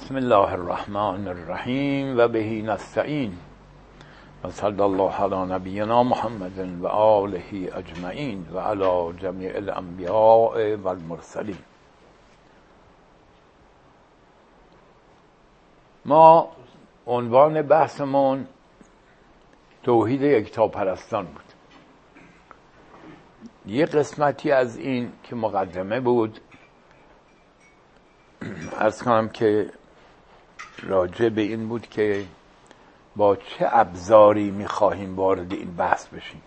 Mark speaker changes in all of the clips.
Speaker 1: بسم الله الرحمن الرحیم و بهی نستعین و صلی الله علی نبینا محمد و آله اجمعین و علی جمیع الانبیاء و المرسلین. ما عنوان بحثمون توحید یکتاپرستان بود. یه قسمتی از این که مقدمه بود. ارز کنم که راجع به این بود که با چه ابزاری می‌خواهیم وارد این بحث بشیم.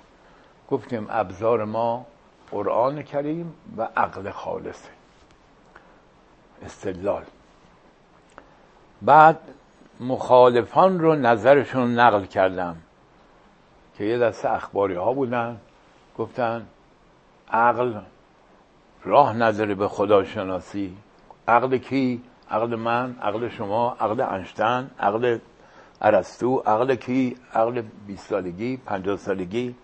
Speaker 1: گفتیم ابزار ما قرآن کریم و عقل خالصه. استدلال. بعد مخالفان رو نظرشون نقل کردم که یه دسته اخباری ها بودن گفتن عقل راه نداره به خداشناسی. عقل کی؟ عقل من عقل شما عقل انشتن عقل ارسطو عقل کی؟ عقل 20 سالگی 50 سالگی.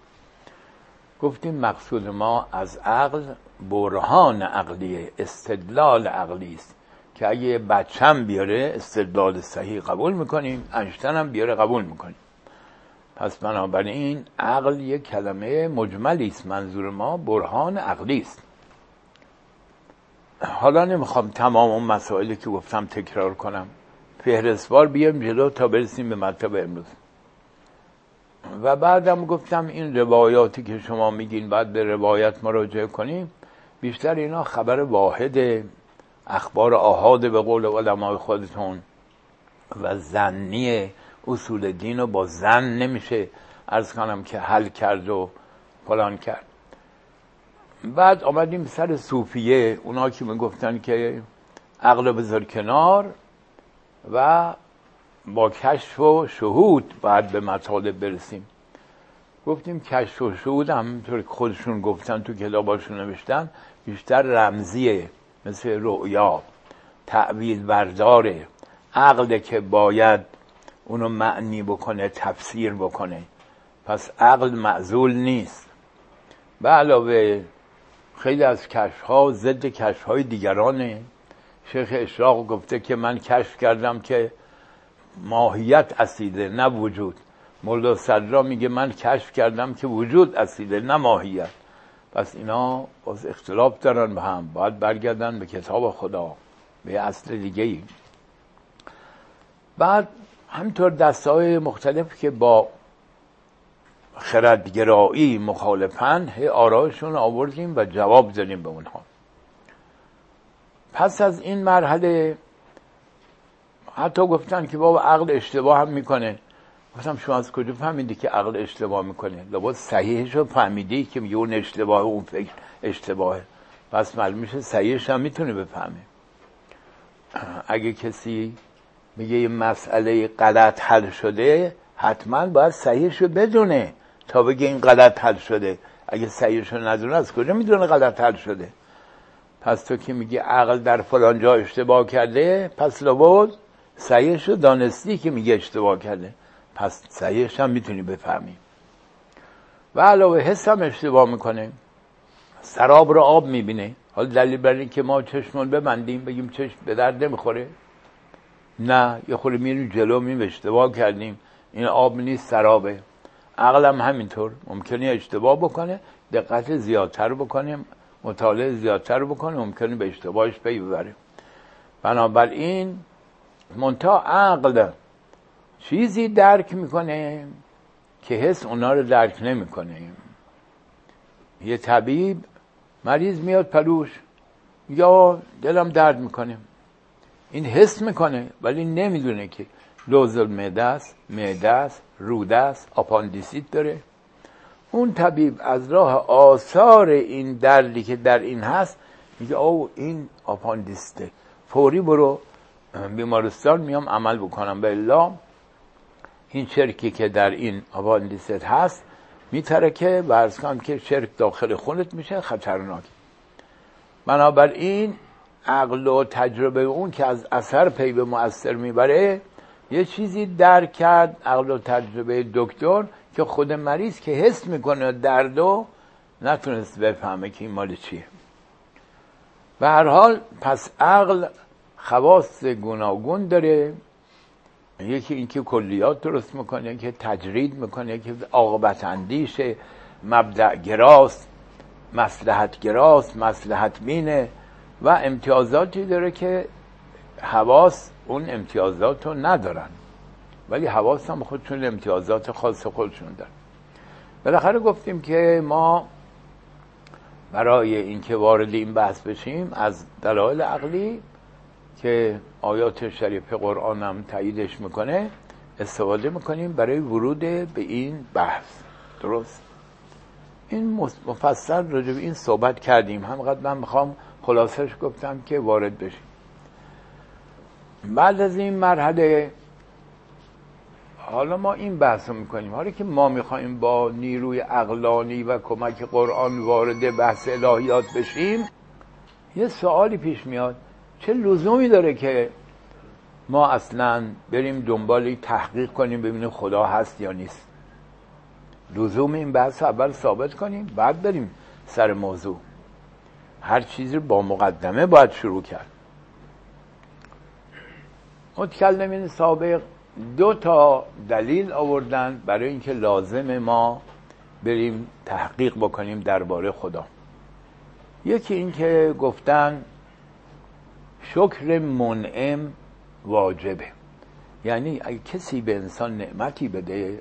Speaker 1: گفتیم مقصود ما از عقل برهان عقلی استدلال عقلی است. که اگه بچم بیاره استدلال صحیح قبول می‌کنیم انشتن هم بیاره قبول می‌کنیم. پس بنابراین عقل یک کلمه مجملی است. منظور ما برهان عقلی است. حالا نمی‌خوام تمام اون مسائلی که گفتم تکرار کنم. فهرستوار بیام جلو تا برسیم به مطلب امروز. و بعدم گفتم این روایاتی که شما میگین بعد به روایت مراجعه کنیم بیشتر اینا خبر واحد اخبار آهاد به قول علمای خودتون و زنی اصول دین رو با زن نمیشه ارز کنم که حل کرد و فلان کرد. بعد آمدیم سر صوفیه اونا که می‌گفتن که عقل بذار کنار و با کشف و شهود بعد به مطالب برسیم. گفتیم کشف و شهود همونطور که خودشون گفتن تو کتاباشون نوشتن بیشتر رمزیه مثل رؤیا تعویل برداره عقل که باید اونو معنی بکنه تفسیر بکنه. پس عقل معزول نیست. به علاوه خیلی از کشف ها ضد کشف های دیگرانه. شیخ اشراق گفته که من کشف کردم که ماهیت اسیده نه وجود. مولا صدرا میگه من کشف کردم که وجود اسیده نه ماهیت. پس اینا باز اختلاف دارن به هم باید برگردن به کتاب خدا به اصل دیگه ای بعد همطور دسته های مختلف که با خردگرایی مخالفن هی آرایشون آوردیم و جواب دادیم به اونها. پس از این مرحله حتی گفتن که بابا عقل اشتباه هم می‌کنه. گفتم شما از کجا فهمیدی که عقل اشتباه می‌کنه؟ لابد صحیحش رو فهمیدی که میگه اون اشتباه اون فکر اشتباهه. پس معلوم میشه صحیحش هم می‌تونه بفهمه. اگه کسی میگه یه مسئله غلط حل شده حتما باید صحیحش رو بدونه. تا بگه این غلط حل شده. اگه صحیحش رو ندونه از کجا می‌دونه غلط حل شده؟ پس تو که میگی عقل در فلان جا اشتباه کرده پس لابد صحیحش رو دانستی که میگه اشتباه کرده. پس صحیحش هم می‌تونی بفهمی. و علاوه حس هم اشتباه می‌کنه. سراب رو آب می‌بینه. حالا دلیل بر این که ما چشمون ببندیم بگیم چشم به درد نمی‌خوره. نه یه خوری میریم جلو میم اشتباه کردیم. این آب نیست سرابه. عقلم همینطور. ممکنه اشتباه بکنه دقت زیادتر بکنیم مطالعه زیادتر بکنه ممکنه به اشتباهش پی ببره بنابراین منتها عقل چیزی درک می‌کنه که حس اونا رو درک نمی‌کنه. یه طبیب مریض میاد پلوش یا دلم درد می‌کنه. این حس می‌کنه ولی نمی‌دونه که لوز المعده است معده است روده است آپاندیسیت داره. اون طبیب از راه آثار این دردی که در این هست میگه او این آپاندیسته. فوری برو بیمارستان میام عمل بکنم. والا این چرکی که در این آپاندیست هست میترکه و ارز که چرک داخل خونت میشه خطرناک. بنابراین عقل و تجربه اون که از اثر پی به مؤثر می‌بره یه چیزی درک کرد عقل و تجربه دکتر که خود مریض که حس می‌کنه دردو نتونست بفهمه که این مال چیه. به هر حال پس عقل خواست گوناگون داره. یکی اینکه کلیات درست می‌کنه که تجرید می‌کنه که عاقبت اندیشه مبدع گراست مسلحت گراست مسلحت مینه و امتیازاتی داره که حواس اون امتیازات رو ندارن. ولی حواس هم خودشون امتیازات خاص خودشون دارن. بالاخره گفتیم که ما برای اینکه وارد این بحث بشیم از دلایل عقلی که آیات شریف قرآن هم تاییدش می‌کنه استفاده می‌کنیم برای ورود به این بحث. درست؟ این مفصل راجع به این صحبت کردیم. همقدر من می‌خوام خلاصش گفتم که وارد بشیم. بعد از این مرحله حالا ما این بحث رو می‌کنیم. حالا که ما می‌خوایم با نیروی اقلانی و کمک قرآن وارد بحث الهیات بشیم یه سوالی پیش میاد. چه لزومی داره که ما اصلا بریم دنبال تحقیق کنیم ببینیم خدا هست یا نیست؟ لزوم این بحث اول ثابت کنیم بعد بریم سر موضوع. هر چیزی با مقدمه باید شروع کرد. متکلمین سابق دو تا دلیل آوردن برای اینکه لازم ما بریم تحقیق بکنیم درباره خدا. یکی اینکه گفتن شکر منعم واجبه. یعنی اگه کسی به انسان نعمتی بده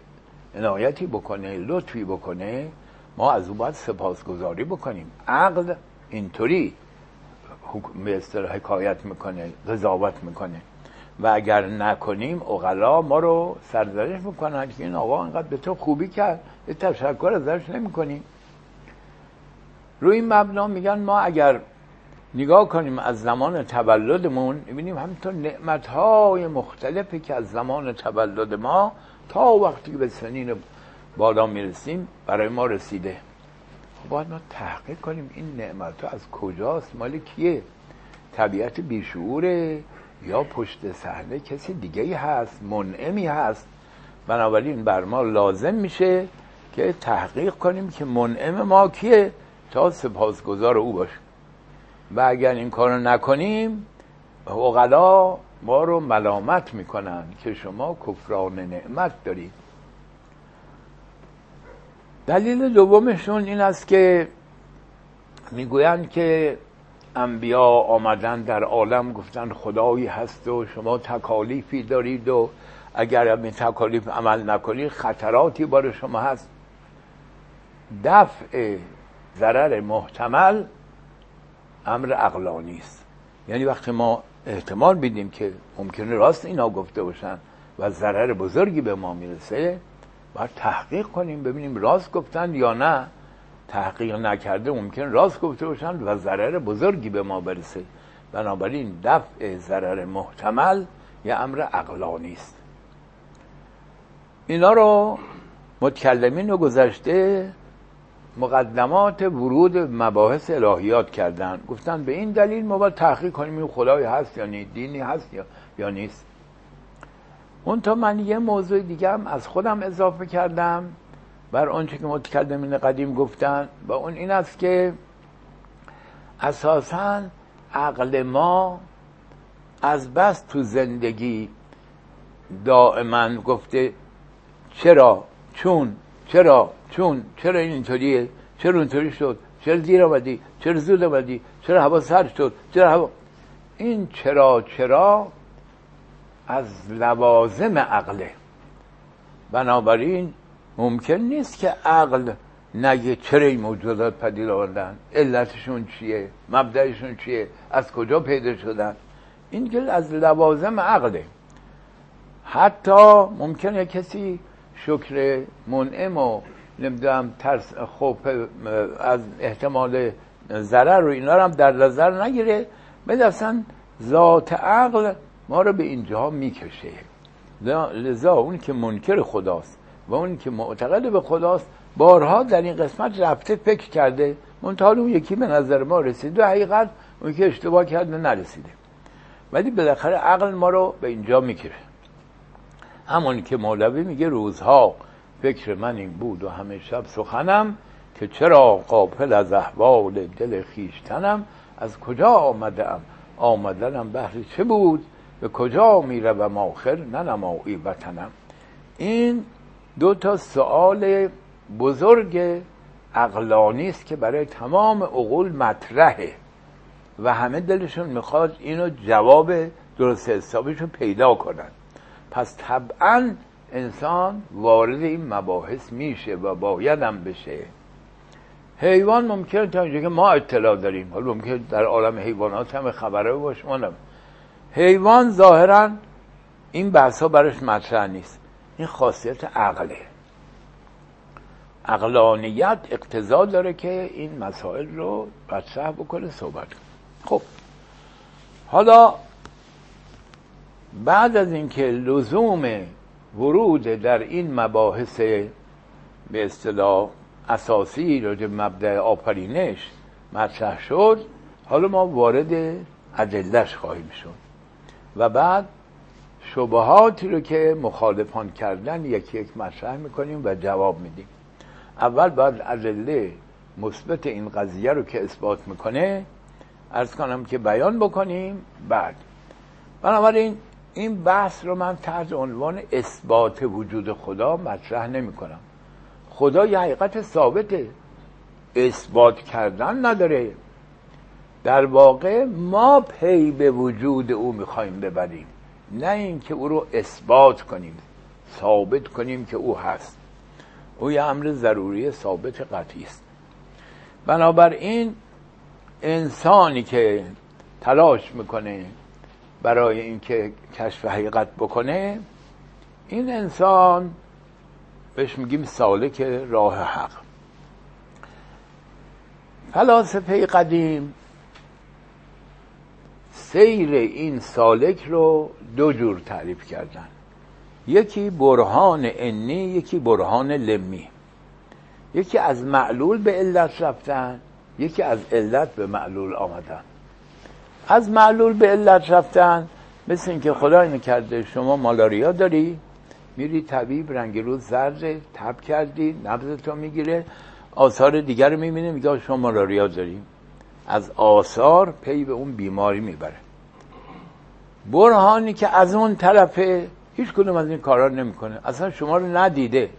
Speaker 1: عنایتی بکنه لطفی بکنه ما از او باید سپاسگزاری بکنیم. عقل اینطوری به حکایت می‌کنه قضاوت می‌کنه. و اگر نکنیم اغلا ما رو سرزنش می‌کنن. که این آقا انقدر به تو خوبی کرد. یه تشکر ازش نمی‌کنیم. روی این مبنا میگن ما اگر نگاه کنیم از زمان تولدمون می‌بینیم همینطور نعمت های مختلفی که از زمان تولد ما تا وقتی به سنین بالا می‌رسیم برای ما رسیده. خب باید ما تحقیق کنیم این نعمت ها از کجاست؟ مال کیه؟ طبیعت بیشعوره. یا پشت صحنه کسی دیگه هست منعمی هست. بنابراین بر ما لازم میشه که تحقیق کنیم که منعم ما کیه تا سپاسگزار او باشیم. و اگر این کارو نکنیم اقلا ما رو ملامت می‌کنن که شما کفران نعمت دارید. دلیل دومشون این است که می‌گویند که انبیا آمدن در عالم گفتن خدایی هست و شما تکالیفی دارید و اگر این تکالیف عمل نکنید خطراتی بار شما هست. دفع ضرر محتمل امر عقلانی است. یعنی وقتی ما احتمال بیدیم که ممکنه راست اینا گفته باشن و ضرر بزرگی به ما می‌رسه باید تحقیق کنیم ببینیم راست گفتن یا نه. تحقیق نکرده ممکن راست گفته باشن و ضرر بزرگی به ما برسه. بنابراین دفع ضرر محتمل یه امر عقلانی است اینا رو متکلمین رو گذشته مقدمات ورود مباحث الهیات کردن. گفتن به این دلیل ما باید تحقیق کنیم این خدای هست یا نیست دینی هست یا, یا نیست. اون تا من یه موضوع دیگه هم از خودم اضافه کردم. بر آنچه که متکلمین قدیم گفتن و اون این است که اساسا عقل ما از بس تو زندگی دائما گفته چرا چون چرا چون چرا این اینطوریه چرا اینطوری شد چرا دیر آمدی چرا زود آمدی چرا هوا سر شد چرا هوا این چرا چرا از لوازم عقله. بنابراین ممکن نیست که عقل نگه این موجودات پدید آوردن. علتشون چیه؟ مبدعشون چیه؟ از کجا پیدا شدن؟ این که از لوازم عقله. حتی ممکنه کسی شکر منعم و نمی‌دونم ترس خوف از احتمال ضرر رو اینا رو هم در نظر نگیره. بده اصلا ذات عقل ما رو به اینجا می‌کشه. لذا اون که منکر خداست. و اون که معتقد به خداست بارها در این قسمت رفته فکر کرده. منتها اون یکی به نظر ما رسید و حقیقت اون که اشتباه کرده نرسیده. ولی بالاخره عقل ما رو به اینجا می‌کشه همون که مولوی میگه روزها فکر من این بود و همه شب سخنم که چرا قافل از احوال دل خیشتنم از کجا آمده ام آمدنم بهر چه بود؟ به کجا میره و آخر ننمایی وطنم. این دو تا سوال بزرگ عقلانی است که برای تمام عقول مطرحه و همه دلشون می‌خواد اینو جواب درست حسابش پیدا کنن. پس طبعا انسان وارد این مباحث میشه و بایدم بشه. حیوان ممکنه تا اینجا که ما اطلاع داریم. حالا ممکن در عالم حیوانات هم خبره باشه حیوان ظاهرا این بحث ها براش مطرح نیست. این خاصیت عقله. عقلانیت اقتضا داره که این مسائل رو مطرح بکنه صحبت خب. حالا بعد از اینکه لزوم ورود در این مباحث به اصطلاح اساسی راجع مبدع آفرینش مطرح شد حالا ما وارد ادلش خواهیم شد. و بعد شبهاتی رو که مخالفان کردن یکی یک مطرح می‌کنیم و جواب میدیم. اول باید ادله مثبت این قضیه رو که اثبات می‌کنه ارز کنم که بیان بکنیم. بعد بنابراین این بحث رو من تحت عنوان اثبات وجود خدا مطرح نمی کنم خدا یه حقیقت ثابته اثبات کردن نداره. در واقع ما پی به وجود او می‌خوایم ببریم. نه اینکه او رو اثبات کنیم ثابت کنیم که او هست. او یه امر ضروری ثابت قطعی است. بنابراین انسانی که تلاش می‌کنه برای اینکه کشف حقیقت بکنه این انسان بهش میگیم سالک راه حق. فلاسفه قدیم سیر این سالک رو دو جور تعریف کردن. یکی برهان انی یکی برهان لمی. یکی از معلول به علت رفتن یکی از علت به معلول آمدن. از معلول به علت رفتن مثل اینکه خدا اینو کرده شما مالاریا داری میری طبیب رنگ روز زرد تب کردی نبضتو می‌گیره آثار دیگر رو می‌بینه میگه شما مالاریا داری. از آثار پی به اون بیماری می‌بره. برهانی که از اون طرفه هیچ کدوم از این کارا نمی‌کنه. اصلا شما رو ندیده.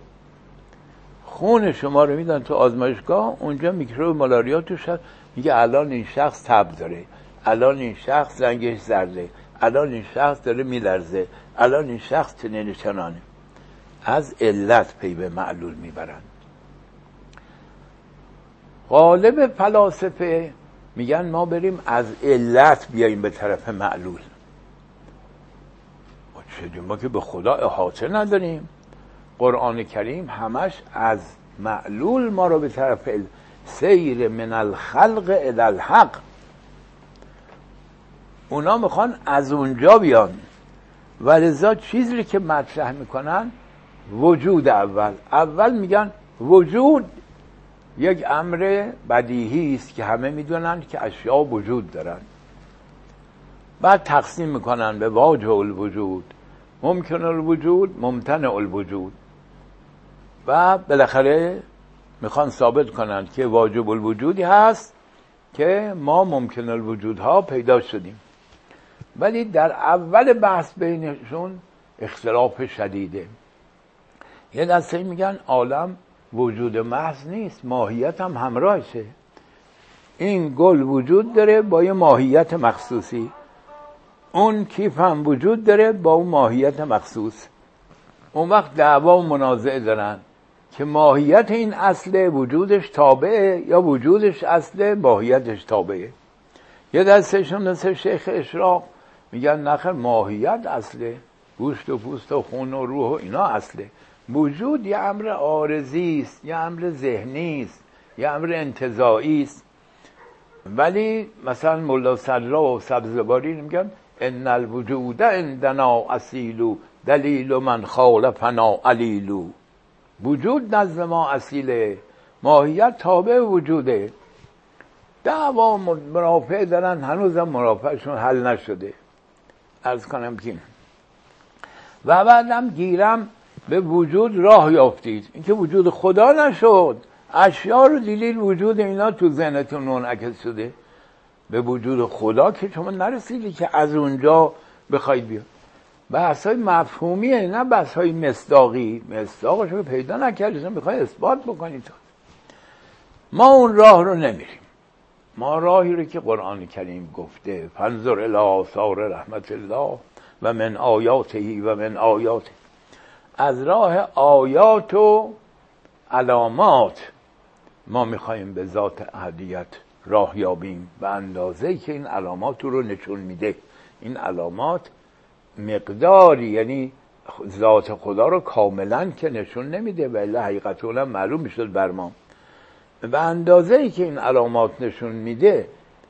Speaker 1: خون شما رو میدن تو آزمایشگاه اونجا میکروب مالاریا توش هست. میگه الان این شخص تب داره. الان این شخص رنگش زرده. الان این شخص داره میلرزه. الان این شخص چنین چنانه. از علت پی به معلول می‌برند. غالب فلاسفه میگن ما بریم از علت بیاییم به طرف معلول. ما که به خدا احاطه نداریم. قرآن کریم همش از معلول ما رو به طرف سیر من الخلق الى الحق. اونا می‌خوان از اونجا بیان. و چیزی که مطرح می‌کنن وجود اول. اول میگن وجود. یک امر بدیهی است که همه می‌دونن که اشیاء وجود دارن. بعد تقسیم می‌کنن به واجه الوجود. ممکن الوجود ممتنع الوجود. و بالاخره می‌خوان ثابت کنند که واجب الوجودی هست که ما ممکن الوجودها پیدا شدیم. ولی در اول بحث بینشون اختلاف شدیده. یه دسته میگن عالم وجود محض نیست ماهیت هم همراهشه. این گل وجود داره با یه ماهیت مخصوصی. اون کیف هم وجود داره با اون ماهیت مخصوص. اون وقت دعوا و منازعه دارن که ماهیت این اصل وجودش تابعه یا وجودش اصل ماهیتش تابعه. یه دستشون مثل شیخ اشراق میگن نخر ماهیت اصله. گوشت و پوست و خون و روح و اینا اصله. وجود یه امر عارضی است یه امر ذهنی است یه امر انتظایی است. ولی مثلا ملا صدرا و سبزباری میگن ان الوجود عندنا اصیلو دلیل من خالفنا علیلو وجود نزد ما اصیله ماهیت تابع وجوده. دعوا مرافع دارن هنوزم مرافعشون حل نشده. ارز کنم که و بعدم گیرم به وجود راه یافتید. اینکه وجود خدا نشد. اشیاء رو دیدید وجود اینا تو ذهنتون منعکس شده. به وجود خدا که شما نرسیدی که از اونجا بخواید بیاد. بحث های مفهومیه نه بحث های مصداقی. مصداقش رو پیدا نکردید می‌خوای اثبات بکنید ما اون راه رو نمیریم. ما راهی رو که قرآن کریم گفته فنظر الى آثار رحمت الله و من آیاته و من آیاته. از راه آیات و علامات ما می‌خوایم به ذات اهدیت راه یابیم به اندازه که این علامات رو نشون میده. این علامات مقداری یعنی ذات خدا رو کاملا که نشون نمیده ولی حقیقت معلوم می‌شد بر ما. به اندازه ای که این علامات نشون میده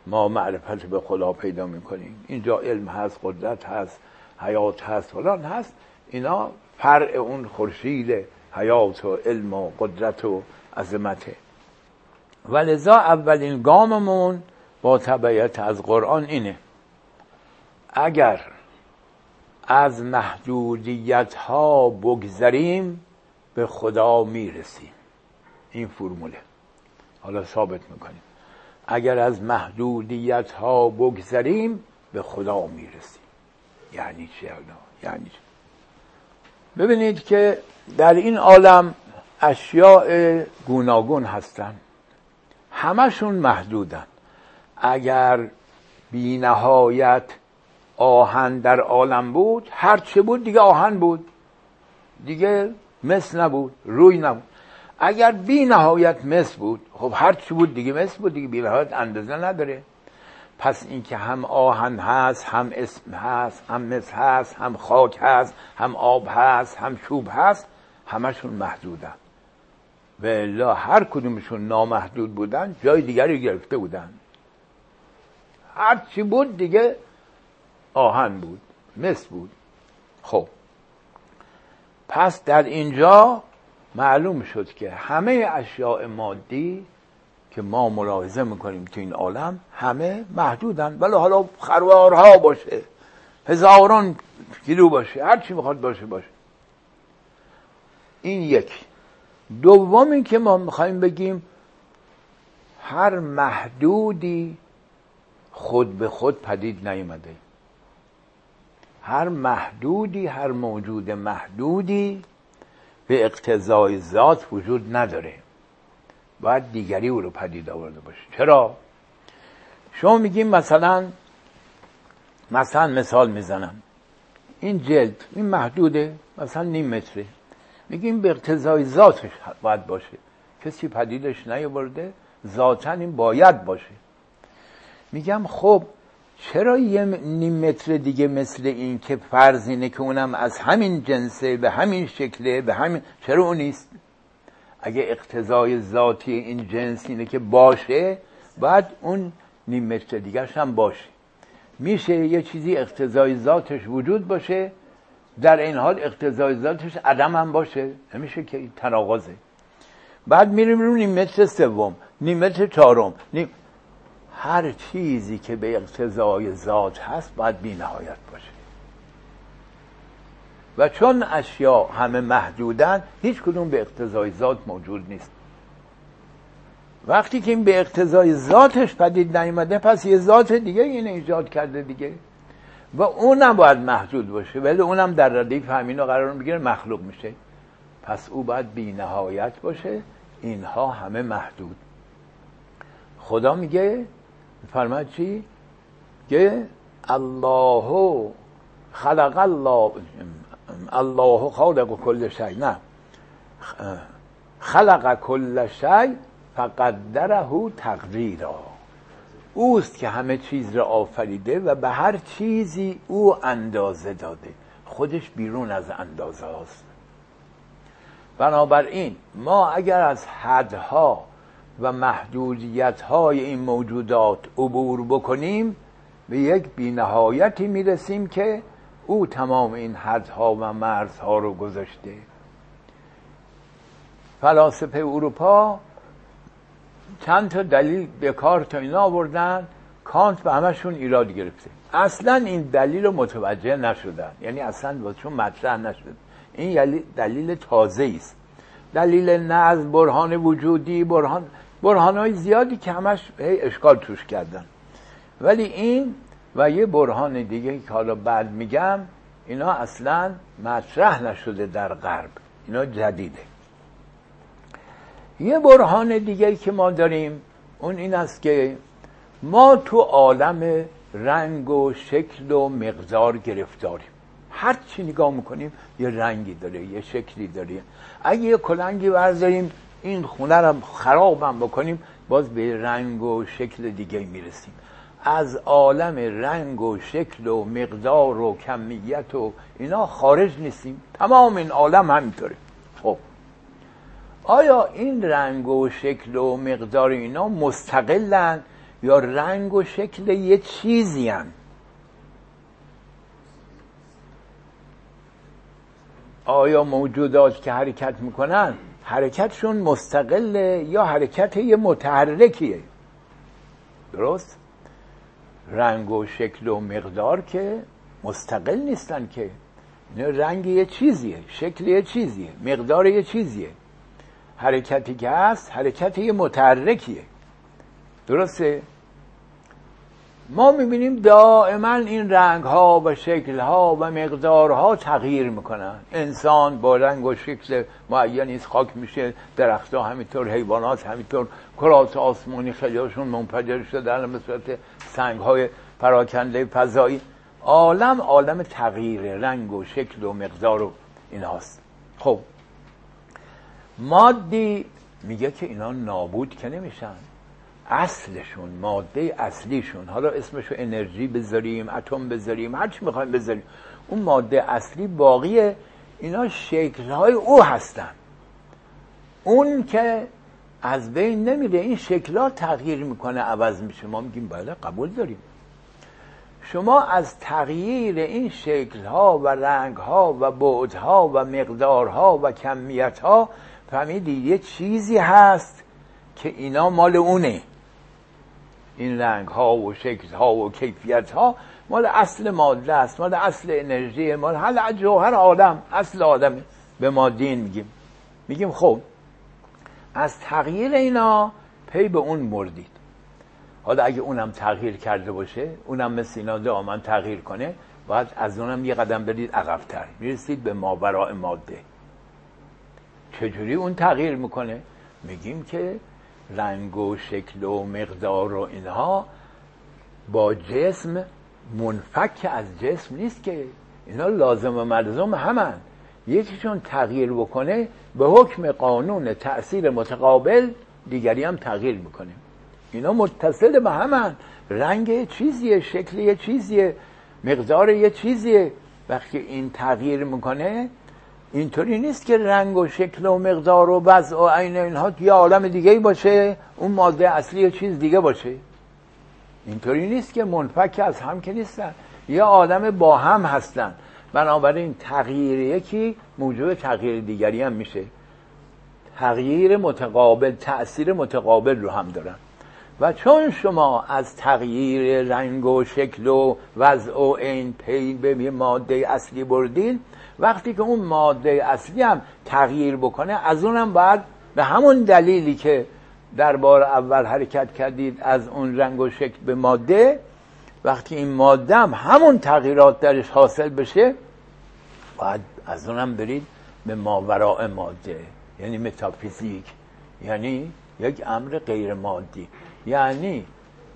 Speaker 1: ما معرفت به خدا پیدا می‌کنیم. اینجا علم هست قدرت هست حیات هست فلان هست. اینا فرع اون خورشید حیات و علم و قدرت و عظمته. ولذا اولین گاممون با تبعیت از قرآن اینه. اگر از محدودیت ها بگذریم به خدا می‌رسیم. این فرموله. حالا ثابت می‌کنیم. اگر از محدودیت ها بگذریم به خدا می‌رسیم. یعنی چه یعنی چه ببینید که در این عالم اشیاء گوناگون هستن. همشون محدودن. اگر بی نهایت آهن در عالم بود هر چه بود دیگه آهن بود. دیگه مثل نبود روی نبود. اگر بی نهایت مثل بود خب هر چی بود دیگه مثل بود دیگه بی نهایت اندازه نداره. پس اینکه هم آهن هست هم اسم هست هم مثل هست هم خاک هست هم آب هست هم چوب هست همشون محدودن. و الا هر کدومشون نامحدود بودن جای دیگری گرفته بودن. هر چی بود دیگه آهن بود مثل بود. خب. پس در اینجا معلوم شد که همه اشیاء مادی که ما ملاحظه می‌کنیم تو این عالم همه محدودن. ولی حالا خروارها باشه هزاران کیلو باشه هر چی می‌خواد باشه باشه. این یک. دوم که ما می‌خوایم بگیم هر محدودی خود به خود پدید نیومده هر محدودی هر موجود محدودی به اقتضای ذات وجود نداره. باید دیگری او رو پدید آورده باشه. چرا؟ شما میگیم مثلا مثلا مثال می‌زنم. این جلد این محدوده مثلا نیم متره. میگیم به اقتضای ذاتش باید باشه. کسی پدیدش نیاورده ذاتا این باید باشه. میگم خب چرا یه نیم متر دیگه مثل این که فرض اینه که اونم از همین جنسه به همین شکله به همین چرا اون نیست؟ اگه اقتضای ذاتی این جنس اینه که باشه باید اون نیم متر دیگه هم باشه. میشه یه چیزی اقتضای ذاتش وجود باشه در این حال اقتضای ذاتش عدم هم باشه. نمیشه که تناقضه. بعد میریم رو نیم متر سوم نیم متر چهارم. نیم هر چیزی که به اقتضای ذات هست باید بی نهایت باشه. و چون اشیا همه محدودن هیچ کدوم به اقتضای ذات موجود نیست. وقتی که این به اقتضای ذاتش پدید نیومده پس یه ذات دیگه این ایجاد کرده دیگه. و اونم باید محدود باشه ولی اونم در ردیف همین قرار می‌گیره مخلوق میشه. پس او باید بی نهایت باشه اینها همه محدود. خدا میگه فرماید چی؟ که الله خلق الله الله خالق کل شی نه خلق کل شی فقدره تقدیرا اوست که همه چیز را آفریده و به هر چیزی او اندازه داده خودش بیرون از اندازه هاست بنابراین ما اگر از حدها و محدودیت های این موجودات عبور بکنیم به یک بینهایتی می‌رسیم که او تمام این حدها و مرزها رو گذاشته. فلاسفه اروپا چند تا دلیل به کار تا اینا آوردن کانت به همشون ایراد گرفته. اصلا این دلیل رو متوجه نشدن. یعنی اصلا چون مطرح نشد. این دلیل تازه است. دلیل نه از برهان وجودی برهان برهان های زیادی که همش اشکال توش کردن. ولی این و یه برهان دیگه که حالا بعد میگم اینا اصلا مطرح نشده در غرب. اینا جدیده. یه برهان دیگه که ما داریم اون این است که ما تو عالم رنگ و شکل و مقدار گرفتاریم. هر چی نگاه می‌کنیم یه رنگی داره یه شکلی داره. اگه یه کلنگی برداریم این خونه رو خرابم بکنیم باز به رنگ و شکل دیگه می‌رسیم. از عالم رنگ و شکل و مقدار و کمیت و اینا خارج نیستیم. تمام این عالم همینطوره. خب. آیا این رنگ و شکل و مقدار اینا مستقلن یا رنگ و شکل یه چیزی هم آیا موجودات که حرکت می‌کنن حرکتشون مستقله یا حرکت یه متحرکیه؟ درست؟ رنگ و شکل و مقدار که مستقل نیستن که. رنگ یه چیزیه شکل یه چیزیه مقدار یه چیزیه. حرکتی که هست حرکت یه متحرکیه. درسته؟ ما می‌بینیم دائما این رنگ ها و شکل ها و مقدار ها تغییر می‌کنن. انسان با رنگ و شکل معینی خاک میشه درخت ها همینطور حیوانات همینطور. کرات آسمانی خیلیشون منفجر شدن به صورت سنگ های پراکنده فضایی. عالم عالم تغییر رنگ و شکل و مقدار و این هاست خب مادی میگه که اینا نابود که نمیشن. اصلشون ماده اصلیشون. حالا اسمشو انرژی بذاریم اتم بذاریم هر چی می‌خوایم بذاریم. اون ماده اصلی باقیه. اینا شکلهای او هستن. اون که از بین نمیره این شکلها تغییر می‌کنه عوض میشه. ما میگیم بله قبول داریم. شما از تغییر این شکلها و رنگها و بعدها و مقدارها و کمیتها فهمیدی یه چیزی هست که اینا مال اونه. این رنگ ها و شکل ها و کیفیت ها مال اصل ماده است مال اصل انرژی مال حل جوهر آدم اصل آدم به ما دین میگیم. میگیم خب از تغییر اینا پی به اون مردید. حالا اگه اونم تغییر کرده باشه اونم مثل اینا دامن تغییر کنه باید از اونم یه قدم برید عقبتر. می‌رسید به ماورای ماده. چجوری اون تغییر می‌کنه؟ میگیم که رنگ و شکل و مقدار و اینها با جسم منفک از جسم نیست که اینا لازم و ملزم همن. یکیشون تغییر بکنه به حکم قانون تأثیر متقابل دیگری هم تغییر می‌کنه. اینا متصل به همن. رنگ چیزیه شکل چیزیه مقدار یه چیزیه. وقتی این تغییر می‌کنه اینطوری نیست که رنگ و شکل و مقدار و وضع و عین اینها یه عالم دیگه باشه اون ماده اصلی یه چیز دیگه باشه. اینطوری نیست که منفک از هم که نیستن. یه آدم با هم هستن. بنابراین تغییر یکی موجب تغییر دیگری هم میشه. تغییر متقابل تأثیر متقابل رو هم دارن. و چون شما از تغییر رنگ و شکل و وضع و این پی به ماده اصلی بردین وقتی که اون ماده اصلی هم تغییر بکنه از اونم باید به همون دلیلی که در بار اول حرکت کردید از اون رنگ و شکل به ماده وقتی این ماده هم همون تغییرات درش حاصل بشه باید از اونم برید به ماوراء ماده یعنی متافیزیک یعنی یک امر غیر مادی. یعنی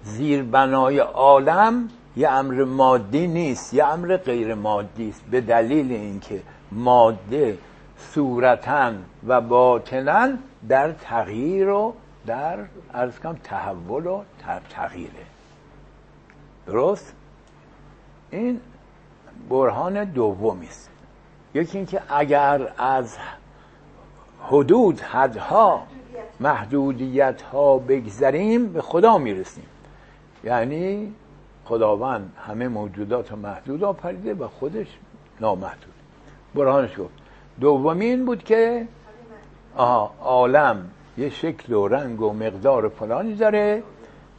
Speaker 1: زیربنای عالم یه امر مادی نیست یه امر غیر مادی است. به دلیل اینکه ماده صورتا و باطنا در تغییر و در ارز کنم تحول و تغییره. درست؟ این برهان دومی است. یکی اینکه اگر از حدود حدها محدودیت ها بگذریم به خدا می‌رسیم. یعنی خداوند همه موجودات رو محدود آفریده و خودش نامحدود. برهانش گفت دومی این بود که آها عالم یه شکل و رنگ و مقدار فلانی داره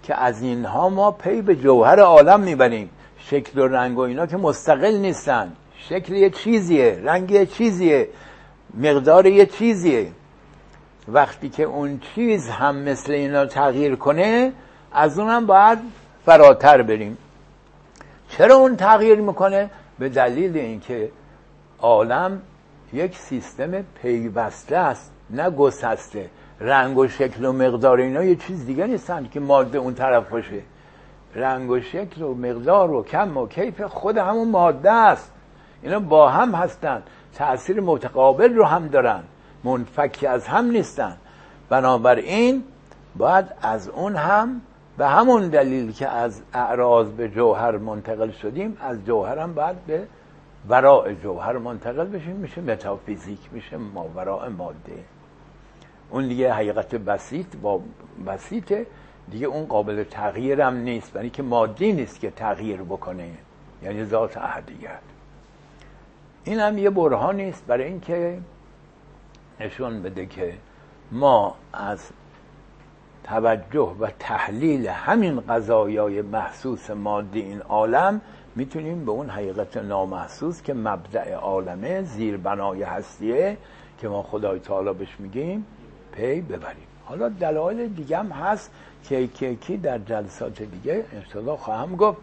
Speaker 1: که از اینها ما پی به جوهر عالم می‌بریم. شکل و رنگ و اینا که مستقل نیستن. شکل یه چیزیه رنگ یه چیزیه مقدار یه چیزیه. وقتی که اون چیز هم مثل اینا تغییر کنه از اونم باید فراتر بریم. چرا اون تغییر می‌کنه؟ به دلیل اینکه عالم یک سیستم پیوسته است نه گسسته. رنگ و شکل و مقدار اینا یه چیز دیگه نیستن که ماده اون طرف باشه. رنگ و شکل و مقدار و کم و کیف خود همون ماده است. اینا با هم هستن. تأثیر متقابل رو هم دارن. منفکی از هم نیستن. بنابراین باید از اون هم به همون دلیل که از اعراض به جوهر منتقل شدیم از جوهر هم باید به وراء جوهر منتقل بشیم میشه متافیزیک میشه وراء ماده. اون دیگه حقیقت بسیط با بسیطه. دیگه اون قابل تغییر هم نیست برای که مادی نیست که تغییر بکنه یعنی ذات احدیت. این هم یه برهان نیست برای اینکه نشون بده که ما از توجه و تحلیل همین قضایای محسوس مادی این عالم می‌تونیم به اون حقیقت نامحسوس که مبدع عالمه زیر بنای هستیه که ما خدای تعالی بهش میگیم پی ببریم. حالا دلایل دیگه هم هست که یکی در جلسات دیگه انشاءالله خواهم گفت.